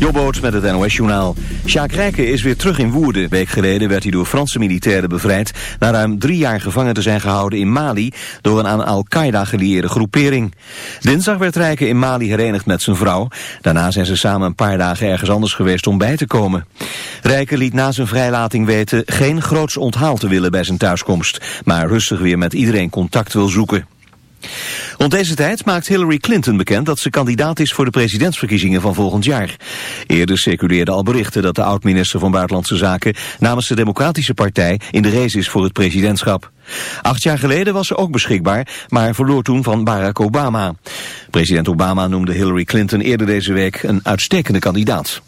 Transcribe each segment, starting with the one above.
Jobboot met het NOS-journaal. Sjaak Rijken is weer terug in Woerden. Week geleden werd hij door Franse militairen bevrijd... na ruim drie jaar gevangen te zijn gehouden in Mali... door een aan Al-Qaeda gelieerde groepering. Dinsdag werd Rijken in Mali herenigd met zijn vrouw. Daarna zijn ze samen een paar dagen ergens anders geweest om bij te komen. Rijken liet na zijn vrijlating weten... geen groots onthaal te willen bij zijn thuiskomst... maar rustig weer met iedereen contact wil zoeken. Rond deze tijd maakt Hillary Clinton bekend dat ze kandidaat is voor de presidentsverkiezingen van volgend jaar. Eerder circuleerden al berichten dat de oud-minister van Buitenlandse Zaken namens de Democratische Partij in de race is voor het presidentschap. Acht jaar geleden was ze ook beschikbaar, maar verloor toen van Barack Obama. President Obama noemde Hillary Clinton eerder deze week een uitstekende kandidaat.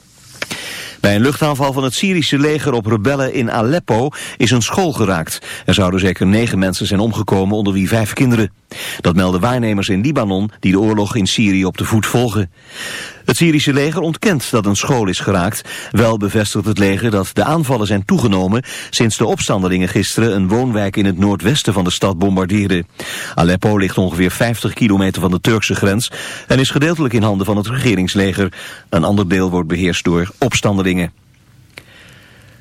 Bij een luchtaanval van het Syrische leger op rebellen in Aleppo is een school geraakt. Er zouden zeker negen mensen zijn omgekomen, onder wie vijf kinderen. Dat melden waarnemers in Libanon die de oorlog in Syrië op de voet volgen. Het Syrische leger ontkent dat een school is geraakt. Wel bevestigt het leger dat de aanvallen zijn toegenomen sinds de opstandelingen gisteren een woonwijk in het noordwesten van de stad bombardeerden. Aleppo ligt ongeveer 50 kilometer van de Turkse grens en is gedeeltelijk in handen van het regeringsleger. Een ander deel wordt beheerst door opstandelingen.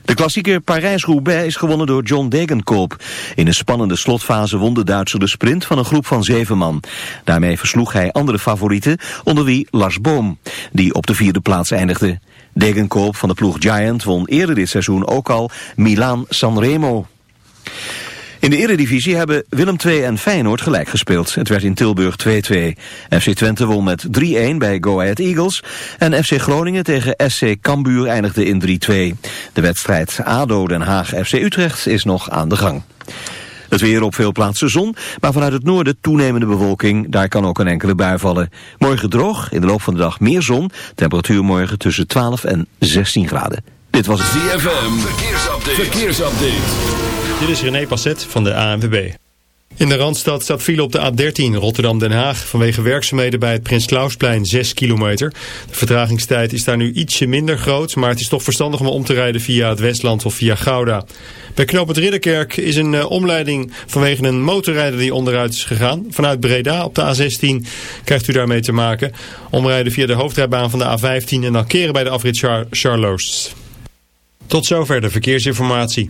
De klassieker Parijs-Roubaix is gewonnen door John Degenkolb. In een spannende slotfase won de Duitser de sprint van een groep van zeven man. Daarmee versloeg hij andere favorieten, onder wie Lars Boom, die op de vierde plaats eindigde. Degenkolb van de ploeg Giant won eerder dit seizoen ook al Milaan-Sanremo. In de Eredivisie hebben Willem II en Feyenoord gelijk gespeeld. Het werd in Tilburg 2-2. FC Twente won met 3-1 bij Go Ahead Eagles. En FC Groningen tegen SC Cambuur eindigde in 3-2. De wedstrijd ADO Den Haag FC Utrecht is nog aan de gang. Het weer op veel plaatsen zon, maar vanuit het noorden toenemende bewolking. Daar kan ook een enkele bui vallen. Morgen droog, in de loop van de dag meer zon. Temperatuur morgen tussen 12 en 16 graden. Dit was het ZFM. Verkeersupdate. Verkeersupdate. Dit is René Passet van de ANWB. In de Randstad staat file op de A13 Rotterdam-Den Haag... vanwege werkzaamheden bij het Prins Klausplein 6 kilometer. De vertragingstijd is daar nu ietsje minder groot... maar het is toch verstandig om om te rijden via het Westland of via Gouda. Bij Knoop het Ridderkerk is een uh, omleiding vanwege een motorrijder die onderuit is gegaan. Vanuit Breda op de A16 krijgt u daarmee te maken. Omrijden via de hoofdrijbaan van de A15 en dan keren bij de afrit Char Charloes. Tot zover de verkeersinformatie.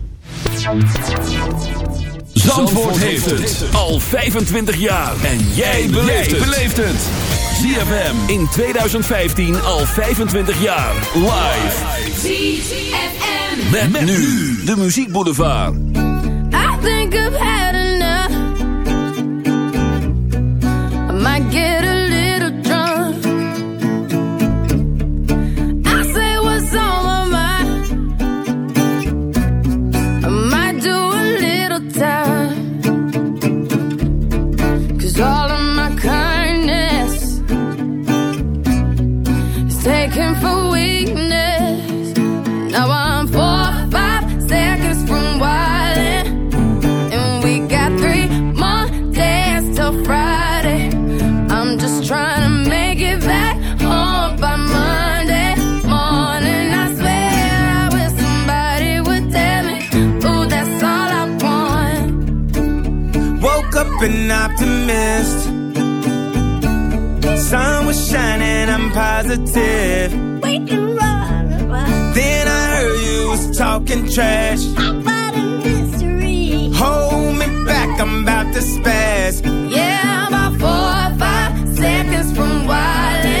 Zandvoort heeft het al 25 jaar. En jij beleeft het. ZFM in 2015 al 25 jaar. Live. ZFM. Met, nu de Muziek Boulevard. I think I've an optimist. Sun was shining, I'm positive. Waiting right Then I heard you was talking trash. about a mystery. Hold me back, I'm about to spaz. Yeah, about four or five seconds from wildin'.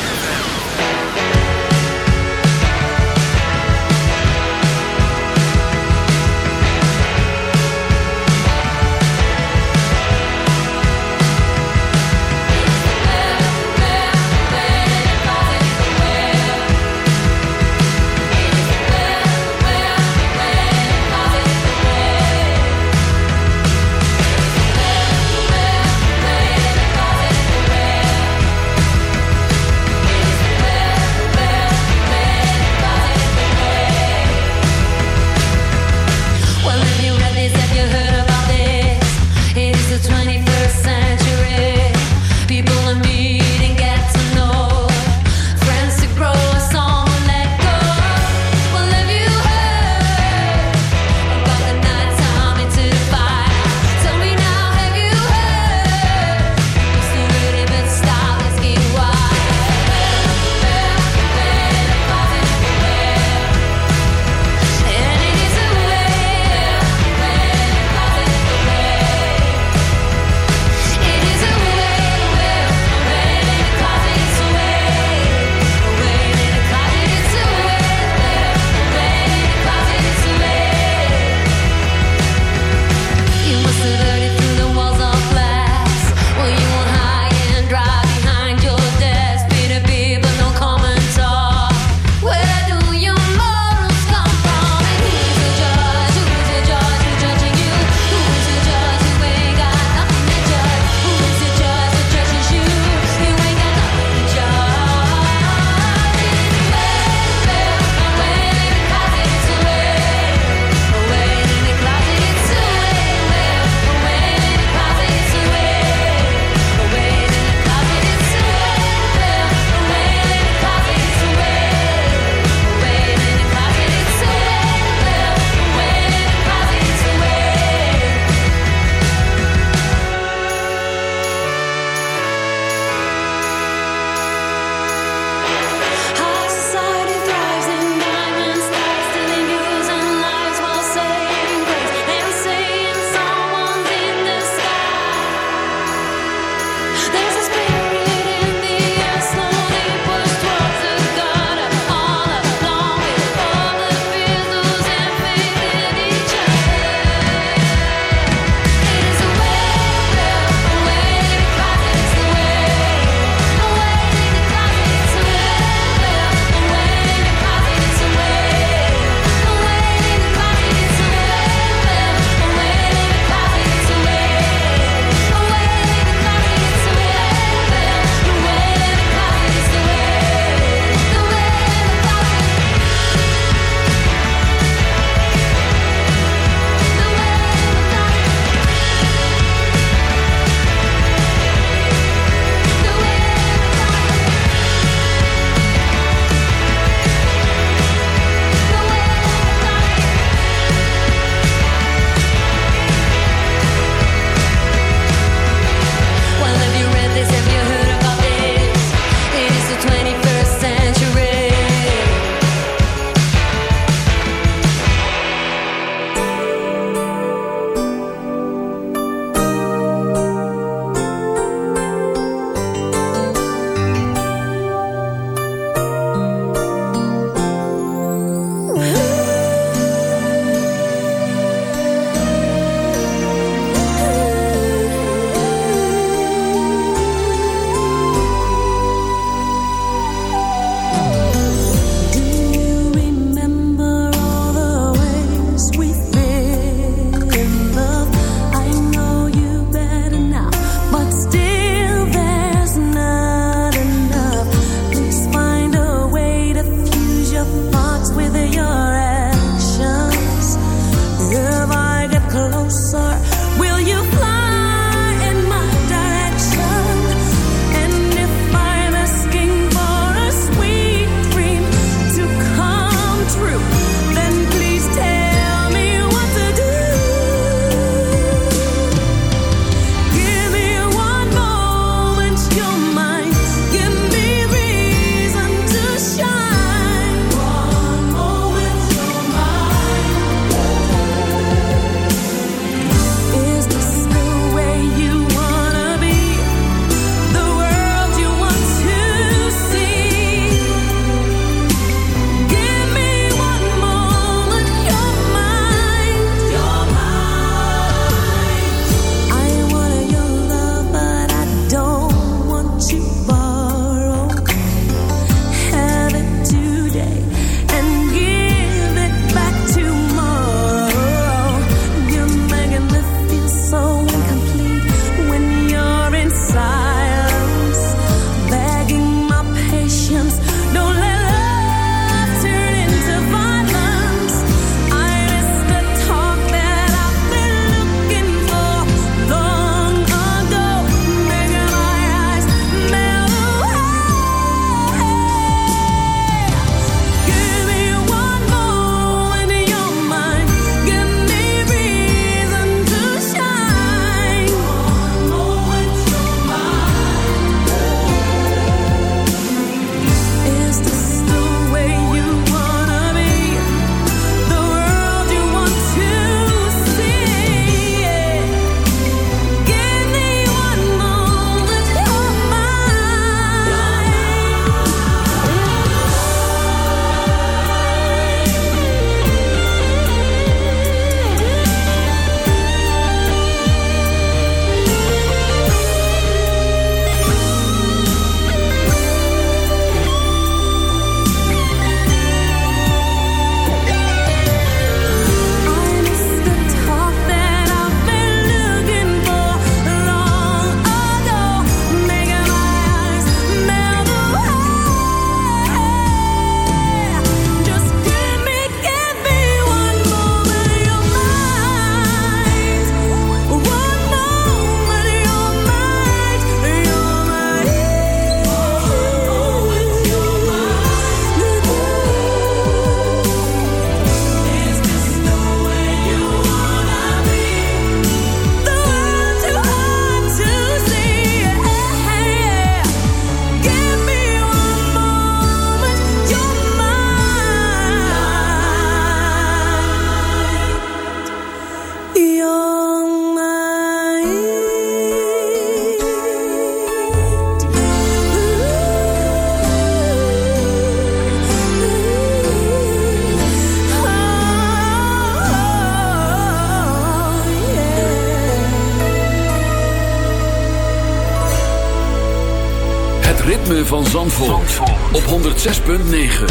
106.9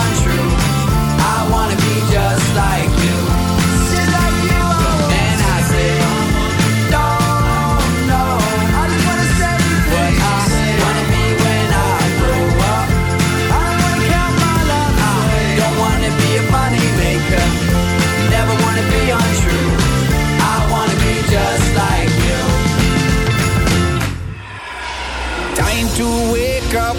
untrue. I wanna be just like you. Just like you. And I still don't know. I just wanna say what I wanna be when I grow up. I wanna count my love. I don't wanna be a money maker. Never wanna be untrue. I wanna be just like you. Time to wake up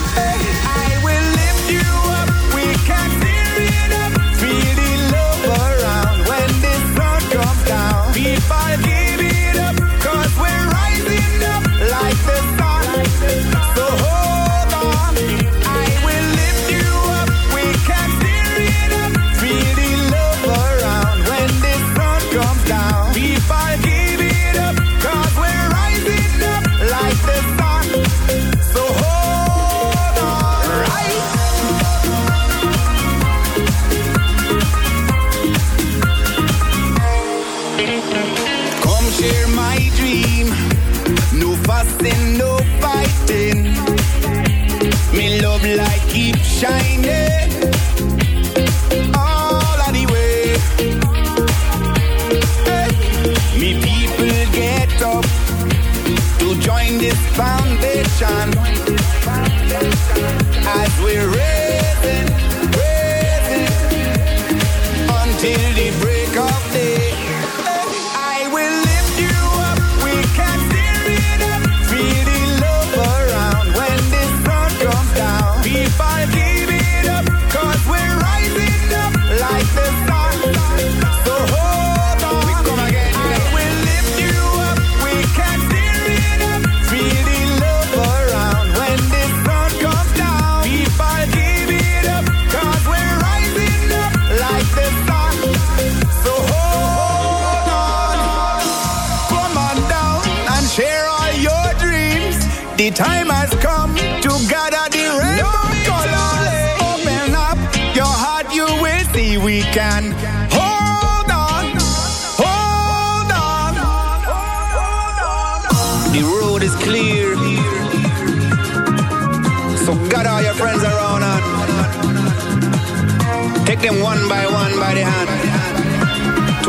Down. People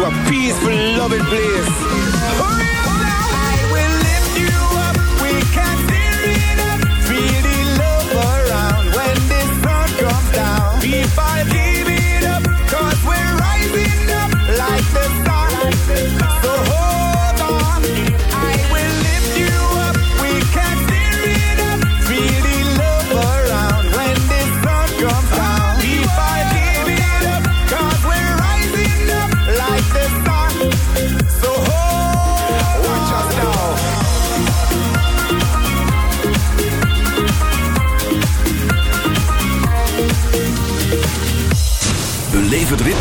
to a peaceful, loving place.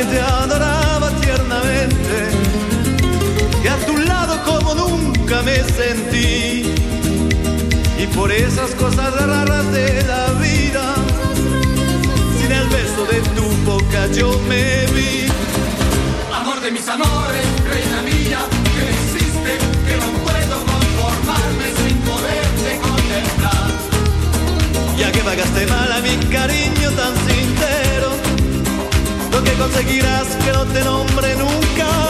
que te adoraba tiernamente, que a tu lado como nunca me sentí. Y por esas cosas raras de la vida, sin el beso de tu boca yo me vi. Amor de mis amores, reina mía, que me hiciste que no puedo conformarme sin poderte contemplar. Ya que pagaste mal a mi cariño tan sincero conseguirás que no te nombre nunca.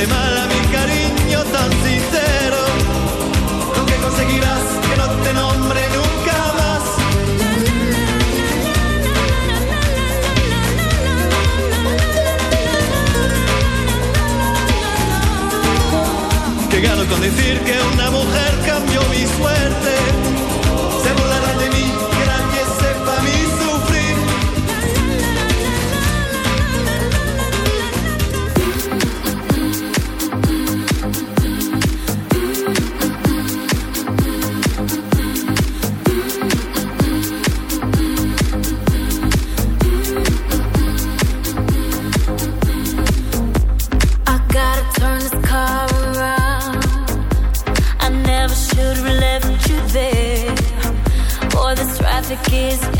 hiciste mal a mi cariño tan sincero. Tú que conseguirás que no te nombre nunca más. Que gano con decir que kiss